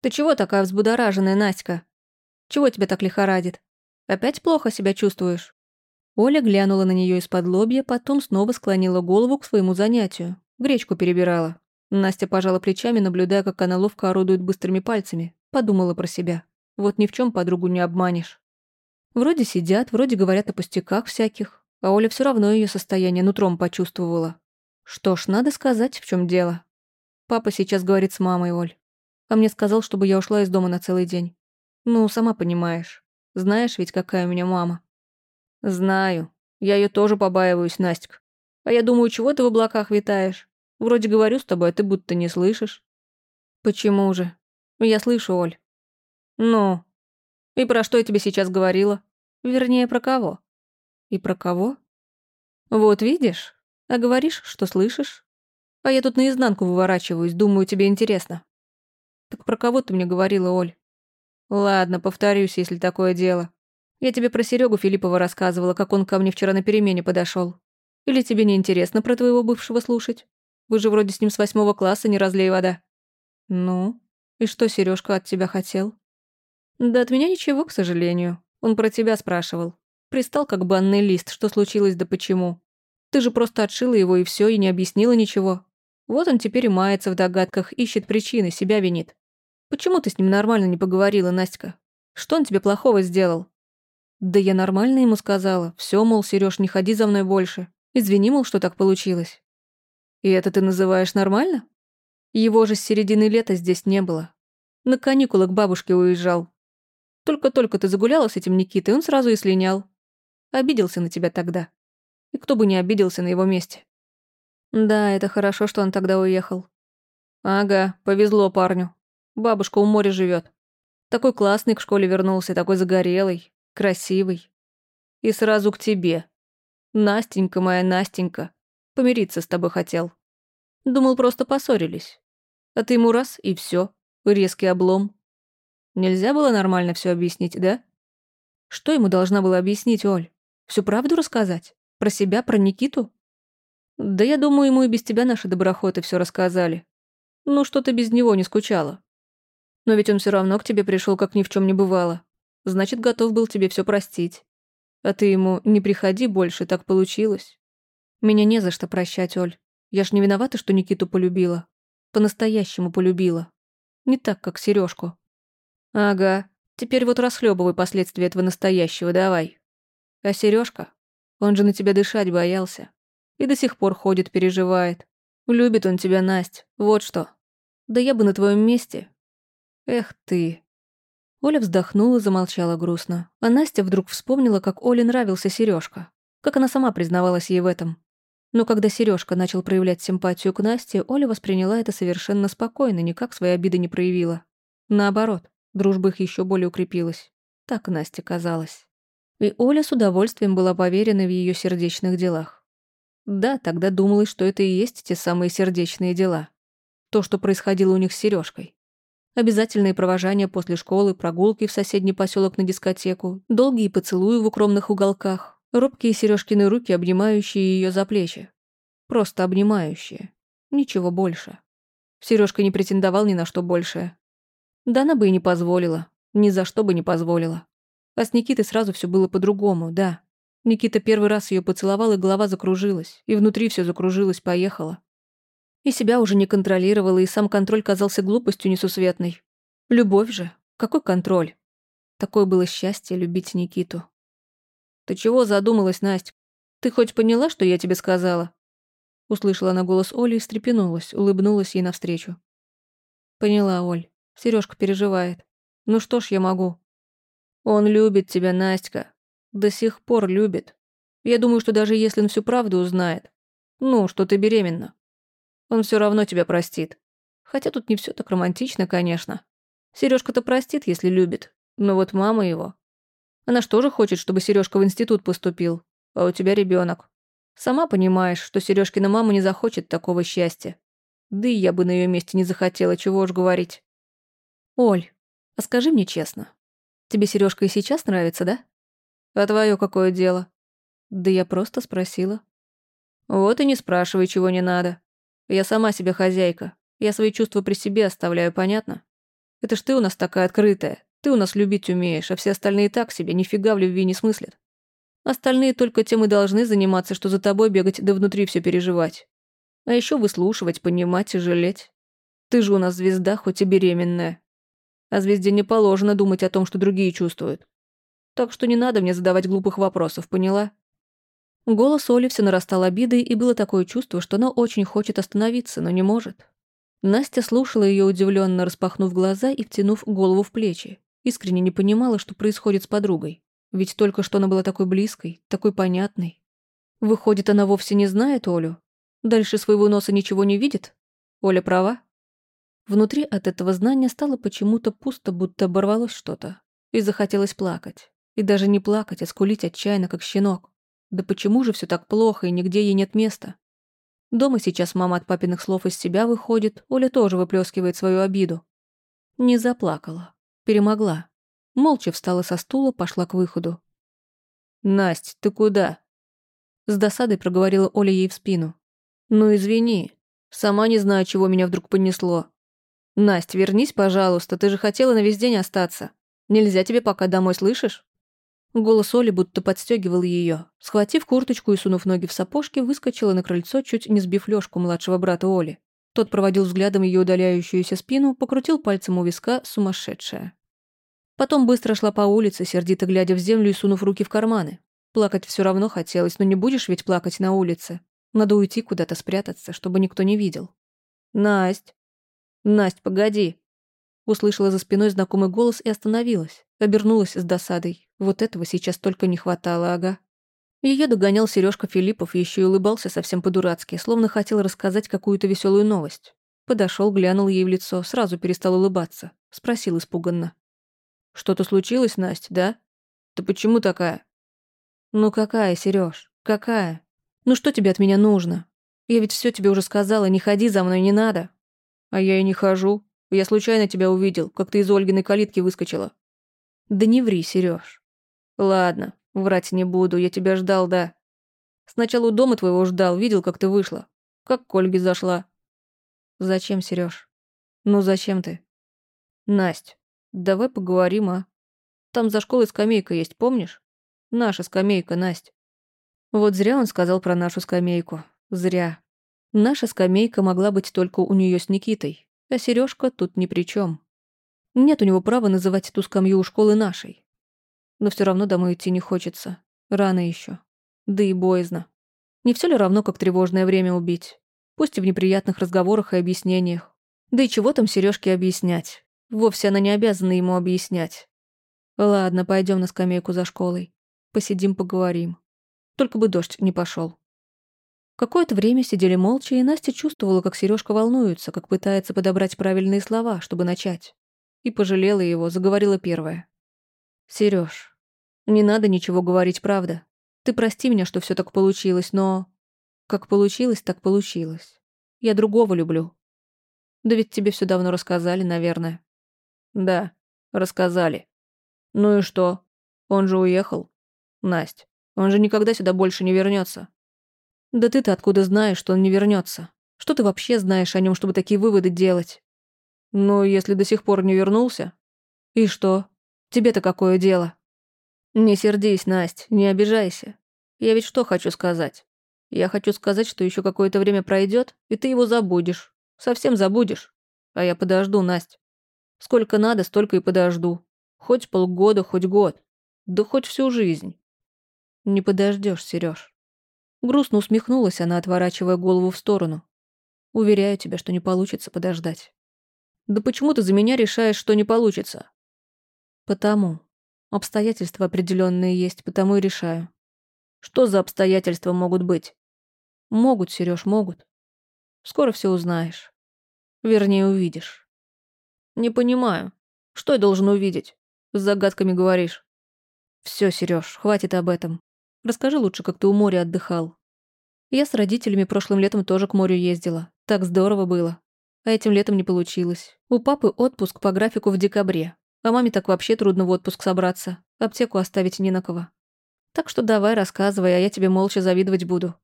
Ты чего такая взбудораженная, Настя? Чего тебя так лихорадит? Опять плохо себя чувствуешь?» Оля глянула на нее из-под лобья, потом снова склонила голову к своему занятию. Гречку перебирала. Настя пожала плечами, наблюдая, как она ловко орудует быстрыми пальцами. Подумала про себя. Вот ни в чем подругу не обманешь. Вроде сидят, вроде говорят о пустяках всяких, а Оля все равно ее состояние нутром почувствовала. Что ж, надо сказать, в чем дело. Папа сейчас говорит с мамой, Оль. А мне сказал, чтобы я ушла из дома на целый день. Ну, сама понимаешь. Знаешь ведь, какая у меня мама. Знаю. Я ее тоже побаиваюсь, Настя. А я думаю, чего ты в облаках витаешь? Вроде говорю с тобой, а ты будто не слышишь. Почему же? Я слышу, Оль. Ну? И про что я тебе сейчас говорила? Вернее, про кого? И про кого? Вот видишь? А говоришь, что слышишь? А я тут наизнанку выворачиваюсь, думаю, тебе интересно. Так про кого ты мне говорила, Оль? Ладно, повторюсь, если такое дело. Я тебе про Серегу Филиппова рассказывала, как он ко мне вчера на перемене подошел. Или тебе не интересно про твоего бывшего слушать? Вы же вроде с ним с восьмого класса, не разлей вода. Ну, и что Сережка от тебя хотел? Да от меня ничего, к сожалению. Он про тебя спрашивал. Пристал как банный лист, что случилось да почему. Ты же просто отшила его и все, и не объяснила ничего. Вот он теперь и мается в догадках, ищет причины, себя винит. Почему ты с ним нормально не поговорила, Настя? Что он тебе плохого сделал? Да я нормально ему сказала. Все, мол, Сереж, не ходи за мной больше. Извини, мол, что так получилось. И это ты называешь нормально? Его же с середины лета здесь не было. На каникулы к бабушке уезжал. Только-только ты загуляла с этим Никитой, он сразу и слинял. Обиделся на тебя тогда. И кто бы не обиделся на его месте. Да, это хорошо, что он тогда уехал. Ага, повезло парню. Бабушка у моря живет. Такой классный к школе вернулся, такой загорелый, красивый. И сразу к тебе. Настенька моя, Настенька. Помириться с тобой хотел. Думал, просто поссорились. А ты ему раз, и все. Резкий облом. Нельзя было нормально все объяснить, да? Что ему должна была объяснить, Оль? Всю правду рассказать? Про себя, про Никиту? Да я думаю, ему и без тебя наши доброхоты все рассказали. Ну, что ты без него не скучала. Но ведь он все равно к тебе пришел, как ни в чем не бывало. Значит, готов был тебе все простить. А ты ему «не приходи больше, так получилось». Меня не за что прощать, Оль. Я ж не виновата, что Никиту полюбила. По-настоящему полюбила. Не так, как Сережку. Ага, теперь вот расхлебывай последствия этого настоящего, давай. А Сережка, он же на тебя дышать боялся. И до сих пор ходит, переживает. Любит он тебя, Насть, вот что. Да я бы на твоем месте Эх ты. Оля вздохнула, замолчала грустно. А Настя вдруг вспомнила, как Оле нравился Сережка, Как она сама признавалась ей в этом. Но когда Сережка начал проявлять симпатию к Насте, Оля восприняла это совершенно спокойно, никак своей обиды не проявила. Наоборот, дружба их еще более укрепилась. Так Насте казалось. И Оля с удовольствием была поверена в ее сердечных делах. Да, тогда думалось, что это и есть те самые сердечные дела. То, что происходило у них с Сережкой. Обязательные провожания после школы, прогулки в соседний поселок на дискотеку, долгие поцелуи в укромных уголках, робкие Сережкины руки, обнимающие ее за плечи. Просто обнимающие. Ничего больше. Сережка не претендовал ни на что большее. Да она бы и не позволила. Ни за что бы не позволила. А с Никитой сразу все было по-другому, да. Никита первый раз ее поцеловал, и голова закружилась, и внутри все закружилось, поехало. И себя уже не контролировала, и сам контроль казался глупостью несусветной. Любовь же. Какой контроль? Такое было счастье любить Никиту. «Ты чего задумалась, Настя? Ты хоть поняла, что я тебе сказала?» Услышала она голос Оли и встрепенулась, улыбнулась ей навстречу. «Поняла, Оль. Сережка переживает. Ну что ж я могу?» «Он любит тебя, Настя. До сих пор любит. Я думаю, что даже если он всю правду узнает. Ну, что ты беременна, он все равно тебя простит. Хотя тут не все так романтично, конечно. Сережка-то простит, если любит. Но вот мама его. Она ж тоже хочет, чтобы Сережка в институт поступил. А у тебя ребенок. Сама понимаешь, что Сережкина мама не захочет такого счастья. Да и я бы на ее месте не захотела, чего уж говорить. Оль, а скажи мне честно, тебе Сережка и сейчас нравится, да? А твое какое дело? Да я просто спросила. Вот и не спрашивай, чего не надо. Я сама себе хозяйка. Я свои чувства при себе оставляю, понятно? Это ж ты у нас такая открытая. Ты у нас любить умеешь, а все остальные так себе, нифига в любви не смыслят. Остальные только тем и должны заниматься, что за тобой бегать да внутри все переживать. А еще выслушивать, понимать и жалеть. Ты же у нас звезда, хоть и беременная. А звезде не положено думать о том, что другие чувствуют. Так что не надо мне задавать глупых вопросов, поняла? Голос Оли все нарастал обидой, и было такое чувство, что она очень хочет остановиться, но не может. Настя слушала ее удивленно, распахнув глаза и втянув голову в плечи. Искренне не понимала, что происходит с подругой. Ведь только что она была такой близкой, такой понятной. Выходит, она вовсе не знает Олю? Дальше своего носа ничего не видит? Оля права? Внутри от этого знания стало почему-то пусто, будто оборвалось что-то. И захотелось плакать. И даже не плакать, а скулить отчаянно, как щенок. Да почему же все так плохо, и нигде ей нет места? Дома сейчас мама от папиных слов из себя выходит, Оля тоже выплескивает свою обиду. Не заплакала. Перемогла. Молча встала со стула, пошла к выходу. «Насть, ты куда?» С досадой проговорила Оля ей в спину. «Ну извини. Сама не знаю, чего меня вдруг понесло. Насть, вернись, пожалуйста, ты же хотела на весь день остаться. Нельзя тебе пока домой, слышишь?» Голос Оли будто подстегивал ее. Схватив курточку и сунув ноги в сапожки, выскочила на крыльцо, чуть не сбив Лёшку, младшего брата Оли. Тот проводил взглядом ее удаляющуюся спину, покрутил пальцем у виска, сумасшедшая. Потом быстро шла по улице, сердито глядя в землю и сунув руки в карманы. Плакать все равно хотелось, но не будешь ведь плакать на улице. Надо уйти куда-то спрятаться, чтобы никто не видел. «Насть! Насть, погоди!» Услышала за спиной знакомый голос и остановилась. Обернулась с досадой. Вот этого сейчас только не хватало, ага. Ее догонял Сережка Филиппов еще и улыбался совсем по-дурацки, словно хотел рассказать какую-то веселую новость. Подошел, глянул ей в лицо, сразу перестал улыбаться. Спросил испуганно. «Что-то случилось, Настя, да? Ты почему такая?» «Ну какая, Сереж, какая? Ну что тебе от меня нужно? Я ведь все тебе уже сказала, не ходи за мной, не надо». «А я и не хожу. Я случайно тебя увидел, как ты из Ольгиной калитки выскочила». «Да не ври, Серёж». «Ладно, врать не буду, я тебя ждал, да. Сначала у дома твоего ждал, видел, как ты вышла. Как к Ольге зашла». «Зачем, Серёж? Ну зачем ты?» «Насть, давай поговорим, а? Там за школой скамейка есть, помнишь? Наша скамейка, Насть». Вот зря он сказал про нашу скамейку. Зря. Наша скамейка могла быть только у нее с Никитой. А Сережка тут ни при чем. Нет у него права называть ту скамью у школы нашей. Но все равно домой идти не хочется. Рано еще. Да и боязно. Не все ли равно, как тревожное время убить? Пусть и в неприятных разговорах и объяснениях. Да и чего там Сережке объяснять? Вовсе она не обязана ему объяснять. Ладно, пойдем на скамейку за школой. Посидим, поговорим. Только бы дождь не пошел. Какое-то время сидели молча, и Настя чувствовала, как Сережка волнуется, как пытается подобрать правильные слова, чтобы начать. И пожалела его, заговорила первая. Сереж, не надо ничего говорить, правда. Ты прости меня, что все так получилось, но... Как получилось, так получилось. Я другого люблю. Да ведь тебе все давно рассказали, наверное. Да, рассказали. Ну и что? Он же уехал. Насть, он же никогда сюда больше не вернется. Да ты-то откуда знаешь, что он не вернется? Что ты вообще знаешь о нем, чтобы такие выводы делать? Ну, если до сих пор не вернулся. И что? Тебе-то какое дело? Не сердись, Насть, не обижайся. Я ведь что хочу сказать? Я хочу сказать, что еще какое-то время пройдет, и ты его забудешь. Совсем забудешь. А я подожду, Насть. Сколько надо, столько и подожду. Хоть полгода, хоть год. Да хоть всю жизнь. Не подождешь, Сереж. Грустно усмехнулась она, отворачивая голову в сторону. «Уверяю тебя, что не получится подождать». «Да почему ты за меня решаешь, что не получится?» «Потому. Обстоятельства определенные есть, потому и решаю». «Что за обстоятельства могут быть?» «Могут, Сереж, могут. Скоро все узнаешь. Вернее, увидишь». «Не понимаю. Что я должен увидеть? С загадками говоришь». Все, Сереж, хватит об этом. Расскажи лучше, как ты у моря отдыхал. Я с родителями прошлым летом тоже к морю ездила. Так здорово было. А этим летом не получилось. У папы отпуск по графику в декабре. А маме так вообще трудно в отпуск собраться. Аптеку оставить не на кого. Так что давай рассказывай, а я тебе молча завидовать буду.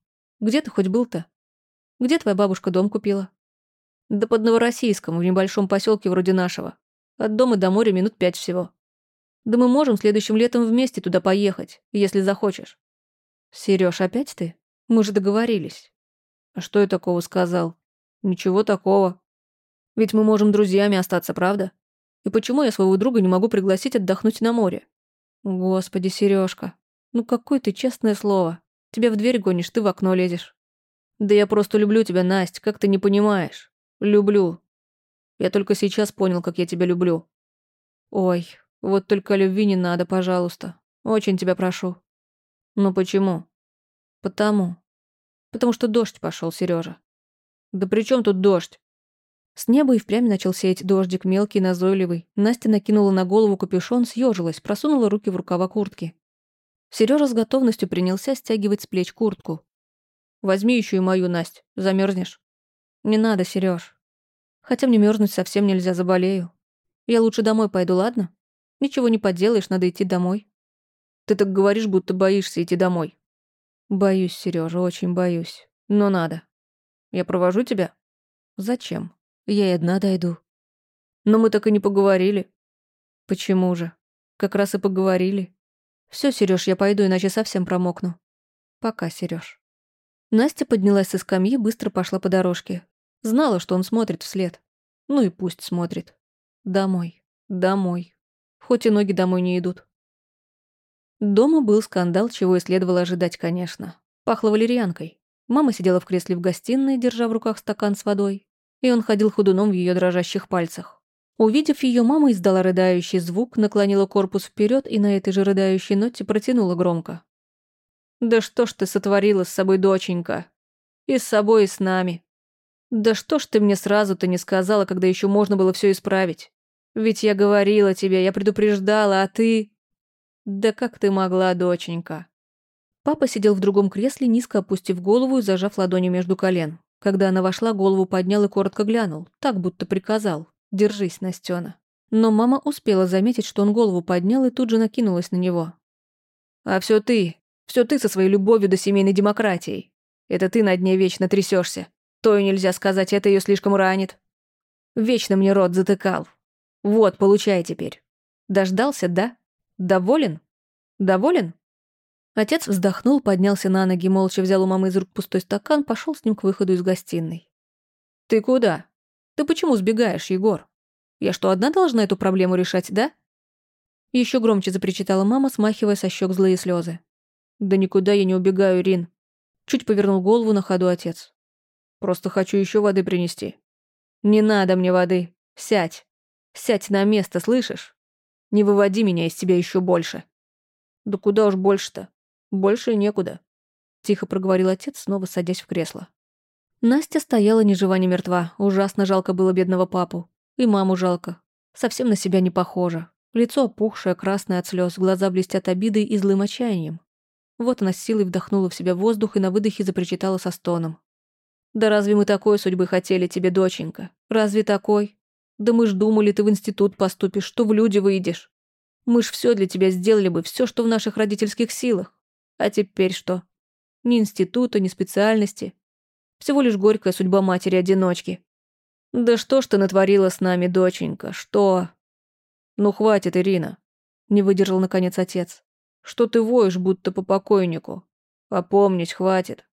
Где ты хоть был-то? Где твоя бабушка дом купила? Да под Новороссийском, в небольшом поселке вроде нашего. От дома до моря минут пять всего. Да мы можем следующим летом вместе туда поехать, если захочешь. Сереж, опять ты? Мы же договорились. А что я такого сказал? Ничего такого. Ведь мы можем друзьями остаться, правда? И почему я своего друга не могу пригласить отдохнуть на море? Господи, Сережка, ну какое ты честное слово. Тебя в дверь гонишь, ты в окно лезешь. Да я просто люблю тебя, Настя, как ты не понимаешь. Люблю. Я только сейчас понял, как я тебя люблю. Ой, вот только любви не надо, пожалуйста. Очень тебя прошу. Ну почему? Потому. Потому что дождь пошел, Сережа. Да при чем тут дождь? С неба и впрямь начал сеять дождик, мелкий, назойливый. Настя накинула на голову капюшон, съежилась, просунула руки в рукава куртки. Сережа с готовностью принялся стягивать с плеч куртку. «Возьми еще и мою, Настя, замерзнешь. «Не надо, Сереж. Хотя мне мерзнуть совсем нельзя, заболею. Я лучше домой пойду, ладно?» Ничего не поделаешь, надо идти домой. Ты так говоришь, будто боишься идти домой. Боюсь, Сережа, очень боюсь. Но надо. Я провожу тебя? Зачем? Я и одна дойду. Но мы так и не поговорили. Почему же? Как раз и поговорили. Все, Сереж, я пойду, иначе совсем промокну. Пока, Сереж. Настя поднялась со скамьи, быстро пошла по дорожке. Знала, что он смотрит вслед. Ну и пусть смотрит. Домой. Домой хоть и ноги домой не идут. Дома был скандал, чего и следовало ожидать, конечно. Пахло валерьянкой. Мама сидела в кресле в гостиной, держа в руках стакан с водой, и он ходил ходуном в ее дрожащих пальцах. Увидев ее, мама издала рыдающий звук, наклонила корпус вперед и на этой же рыдающей ноте протянула громко. «Да что ж ты сотворила с собой, доченька? И с собой, и с нами. Да что ж ты мне сразу-то не сказала, когда еще можно было все исправить? Ведь я говорила тебе, я предупреждала, а ты... Да как ты могла, доченька? Папа сидел в другом кресле, низко опустив голову и зажав ладони между колен. Когда она вошла, голову поднял и коротко глянул, так будто приказал. «Держись, Настена». Но мама успела заметить, что он голову поднял и тут же накинулась на него. «А все ты, все ты со своей любовью до семейной демократии. Это ты над ней вечно трясешься. То и нельзя сказать, это ее слишком ранит. Вечно мне рот затыкал. Вот, получай теперь. Дождался, да? Доволен? Доволен? Отец вздохнул, поднялся на ноги, молча взял у мамы из рук пустой стакан, пошел с ним к выходу из гостиной. «Ты куда? Ты почему сбегаешь, Егор? Я что, одна должна эту проблему решать, да?» Еще громче запричитала мама, смахивая со щек злые слезы. «Да никуда я не убегаю, Рин». Чуть повернул голову на ходу отец. «Просто хочу еще воды принести». «Не надо мне воды. Сядь. Сядь на место, слышишь? Не выводи меня из тебя еще больше. Да куда уж больше-то? Больше некуда. Тихо проговорил отец, снова садясь в кресло. Настя стояла ни жива, ни мертва. Ужасно жалко было бедного папу. И маму жалко. Совсем на себя не похожа. Лицо опухшее, красное от слез, глаза блестят обидой и злым отчаянием. Вот она с силой вдохнула в себя воздух и на выдохе запричитала со стоном. «Да разве мы такой судьбы хотели тебе, доченька? Разве такой? Да мы ж думали, ты в институт поступишь, что в люди выйдешь. Мы ж все для тебя сделали бы, все, что в наших родительских силах. А теперь что? Ни института, ни специальности. Всего лишь горькая судьба матери-одиночки. Да что ж ты натворила с нами, доченька, что? Ну хватит, Ирина. Не выдержал наконец отец. Что ты воешь, будто по покойнику? Опомнись, хватит.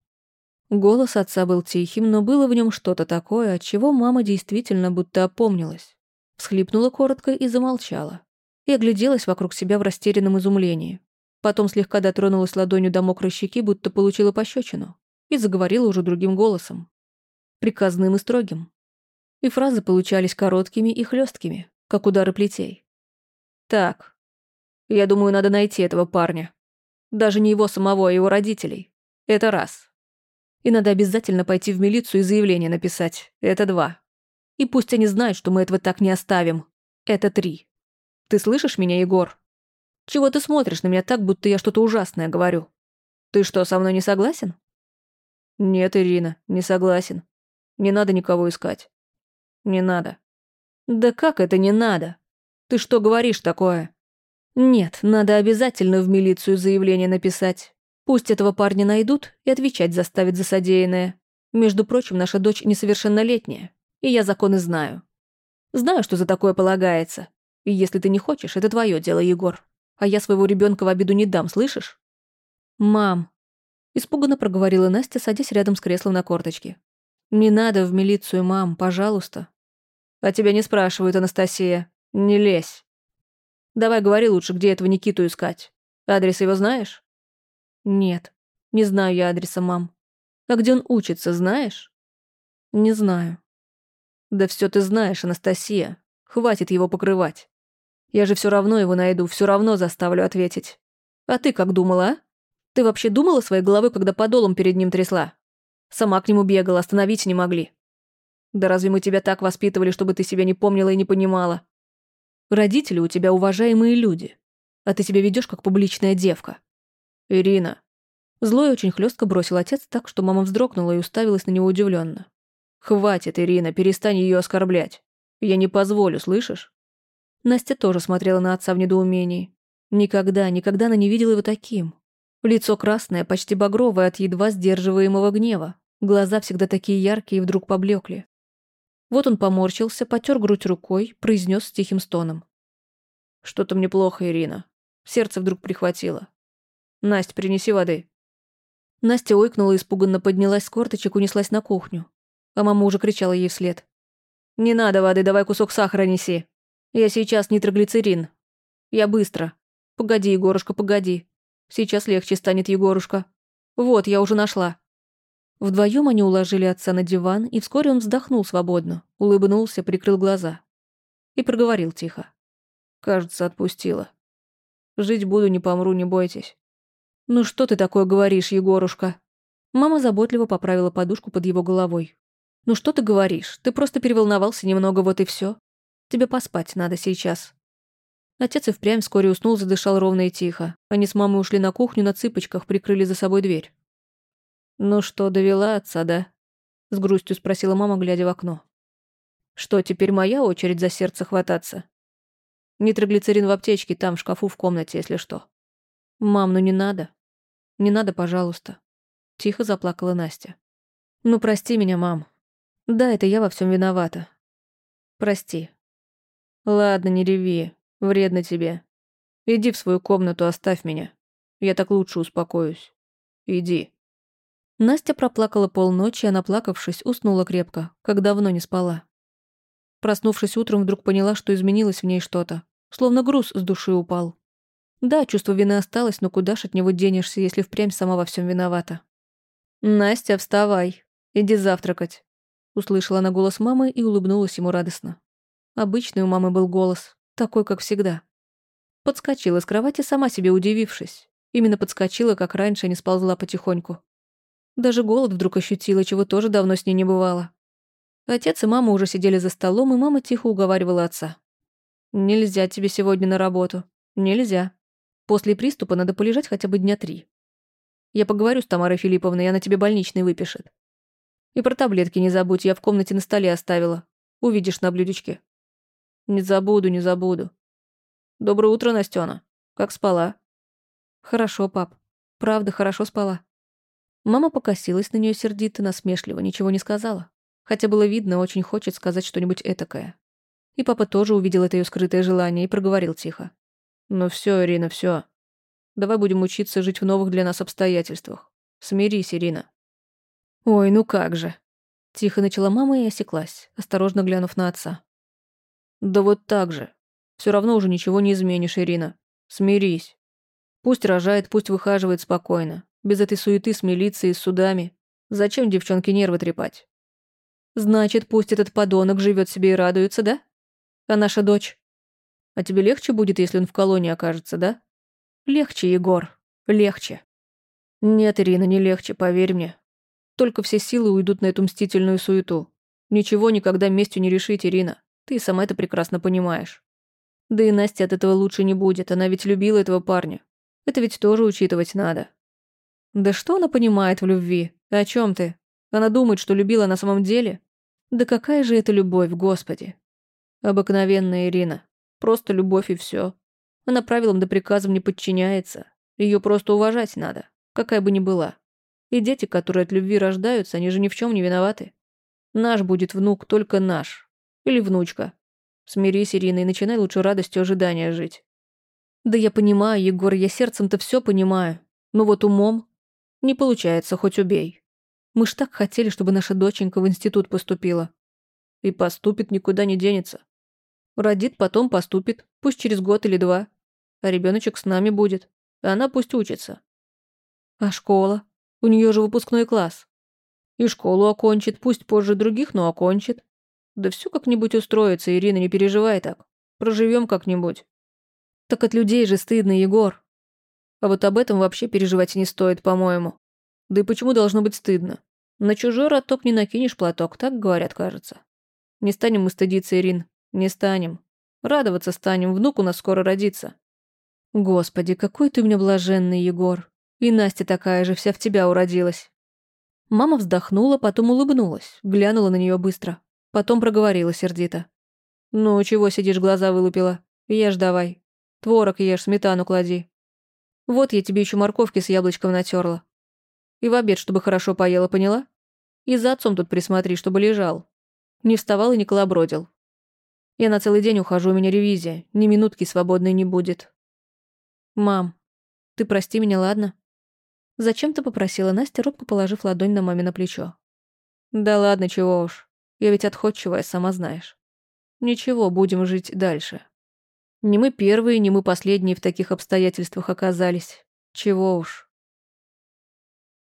Голос отца был тихим, но было в нем что-то такое, от чего мама действительно будто опомнилась. Всхлипнула коротко и замолчала. И огляделась вокруг себя в растерянном изумлении. Потом слегка дотронулась ладонью до мокрой щеки, будто получила пощечину. И заговорила уже другим голосом. Приказным и строгим. И фразы получались короткими и хлесткими, как удары плетей. «Так, я думаю, надо найти этого парня. Даже не его самого, а его родителей. Это раз. И надо обязательно пойти в милицию и заявление написать. Это два. И пусть они знают, что мы этого так не оставим. Это три. Ты слышишь меня, Егор? Чего ты смотришь на меня так, будто я что-то ужасное говорю? Ты что, со мной не согласен? Нет, Ирина, не согласен. Не надо никого искать. Не надо. Да как это не надо? Ты что говоришь такое? Нет, надо обязательно в милицию заявление написать. Пусть этого парня найдут и отвечать заставят за содеянное. Между прочим, наша дочь несовершеннолетняя, и я законы знаю. Знаю, что за такое полагается. И если ты не хочешь, это твое дело, Егор. А я своего ребенка в обиду не дам, слышишь? Мам. Испуганно проговорила Настя, садясь рядом с креслом на корточке. Не надо в милицию, мам, пожалуйста. А тебя не спрашивают, Анастасия. Не лезь. Давай говори лучше, где этого Никиту искать. Адрес его знаешь? Нет, не знаю я адреса, мам. А где он учится, знаешь? Не знаю. Да все ты знаешь, Анастасия. Хватит его покрывать. Я же все равно его найду, все равно заставлю ответить. А ты как думала, а? Ты вообще думала своей головой, когда подолом перед ним трясла? Сама к нему бегала, остановить не могли. Да разве мы тебя так воспитывали, чтобы ты себя не помнила и не понимала? Родители у тебя уважаемые люди, а ты себя ведешь как публичная девка. Ирина. Злой очень хлестко бросил отец так, что мама вздрогнула и уставилась на него удивленно. Хватит, Ирина, перестань ее оскорблять. Я не позволю, слышишь? Настя тоже смотрела на отца в недоумении. Никогда, никогда она не видела его таким. Лицо красное, почти багровое от едва сдерживаемого гнева. Глаза всегда такие яркие и вдруг поблекли. Вот он поморщился, потер грудь рукой, произнес с тихим стоном. «Что-то мне плохо, Ирина. Сердце вдруг прихватило. Настя, принеси воды». Настя ойкнула испуганно поднялась с корточек, унеслась на кухню. А мама уже кричала ей вслед. «Не надо воды, давай кусок сахара неси. Я сейчас нитроглицерин. Я быстро. Погоди, Егорушка, погоди. Сейчас легче станет, Егорушка. Вот, я уже нашла». Вдвоем они уложили отца на диван, и вскоре он вздохнул свободно, улыбнулся, прикрыл глаза. И проговорил тихо. «Кажется, отпустила. Жить буду, не помру, не бойтесь». «Ну что ты такое говоришь, Егорушка?» Мама заботливо поправила подушку под его головой. «Ну что ты говоришь? Ты просто переволновался немного, вот и все. Тебе поспать надо сейчас. Отец и впрямь вскоре уснул, задышал ровно и тихо. Они с мамой ушли на кухню на цыпочках, прикрыли за собой дверь. «Ну что, довела отца, да?» С грустью спросила мама, глядя в окно. «Что, теперь моя очередь за сердце хвататься?» «Нитроглицерин в аптечке, там, в шкафу, в комнате, если что». «Мам, ну не надо. Не надо, пожалуйста». Тихо заплакала Настя. «Ну прости меня, мам. Да, это я во всем виновата. Прости». «Ладно, не реви. Вредно тебе. Иди в свою комнату, оставь меня. Я так лучше успокоюсь. Иди. Настя проплакала полночи, а наплакавшись, уснула крепко, как давно не спала. Проснувшись утром, вдруг поняла, что изменилось в ней что-то. Словно груз с души упал. Да, чувство вины осталось, но куда ж от него денешься, если впрямь сама во всем виновата? «Настя, вставай. Иди завтракать», — услышала она голос мамы и улыбнулась ему радостно. Обычный у мамы был голос, такой, как всегда. Подскочила с кровати, сама себе удивившись. Именно подскочила, как раньше, не сползла потихоньку. Даже голод вдруг ощутила, чего тоже давно с ней не бывало. Отец и мама уже сидели за столом, и мама тихо уговаривала отца. «Нельзя тебе сегодня на работу. Нельзя. После приступа надо полежать хотя бы дня три. Я поговорю с Тамарой Филипповной, и она тебе больничный выпишет. И про таблетки не забудь, я в комнате на столе оставила. Увидишь на блюдечке. Не забуду, не забуду. Доброе утро, Настена. Как спала? Хорошо, пап. Правда, хорошо спала. Мама покосилась на нее сердито, насмешливо, ничего не сказала. Хотя было видно, очень хочет сказать что-нибудь этакое. И папа тоже увидел это ее скрытое желание и проговорил тихо. «Ну все, Ирина, все. Давай будем учиться жить в новых для нас обстоятельствах. Смирись, Ирина». «Ой, ну как же». Тихо начала мама и осеклась, осторожно глянув на отца. Да вот так же. Все равно уже ничего не изменишь, Ирина. Смирись. Пусть рожает, пусть выхаживает спокойно. Без этой суеты с милицией, с судами. Зачем девчонке нервы трепать? Значит, пусть этот подонок живет себе и радуется, да? А наша дочь? А тебе легче будет, если он в колонии окажется, да? Легче, Егор. Легче. Нет, Ирина, не легче, поверь мне. Только все силы уйдут на эту мстительную суету. Ничего никогда местью не решить, Ирина. Ты сама это прекрасно понимаешь. Да и Настя от этого лучше не будет, она ведь любила этого парня. Это ведь тоже учитывать надо. Да что она понимает в любви? О чем ты? Она думает, что любила на самом деле? Да какая же это любовь, господи? Обыкновенная Ирина. Просто любовь и все. Она правилам да приказам не подчиняется. Ее просто уважать надо, какая бы ни была. И дети, которые от любви рождаются, они же ни в чем не виноваты. Наш будет внук, только наш. Или внучка. Смирись, Ирина, и начинай лучше радостью ожидания жить. Да я понимаю, Егор, я сердцем-то все понимаю. Но вот умом не получается, хоть убей. Мы ж так хотели, чтобы наша доченька в институт поступила. И поступит, никуда не денется. Родит, потом поступит, пусть через год или два. А ребеночек с нами будет. А она пусть учится. А школа? У нее же выпускной класс. И школу окончит, пусть позже других, но окончит. Да все как-нибудь устроится, Ирина, не переживай так. Проживем как-нибудь. Так от людей же стыдно, Егор. А вот об этом вообще переживать не стоит, по-моему. Да и почему должно быть стыдно? На чужой роток не накинешь платок, так говорят, кажется. Не станем мы стыдиться, Ирин. Не станем. Радоваться станем, внук у нас скоро родится. Господи, какой ты у меня блаженный, Егор. И Настя такая же, вся в тебя уродилась. Мама вздохнула, потом улыбнулась, глянула на нее быстро. Потом проговорила сердито. «Ну, чего сидишь, глаза вылупила? Ешь давай. Творог ешь, сметану клади. Вот я тебе еще морковки с яблочком натерла. И в обед, чтобы хорошо поела, поняла? И за отцом тут присмотри, чтобы лежал. Не вставал и не колобродил. Я на целый день ухожу, у меня ревизия. Ни минутки свободной не будет. Мам, ты прости меня, ладно? Зачем-то попросила Настя, робко положив ладонь на мамино плечо. Да ладно, чего уж. Я ведь отходчивая, сама знаешь. Ничего, будем жить дальше. Не мы первые, не мы последние в таких обстоятельствах оказались. Чего уж.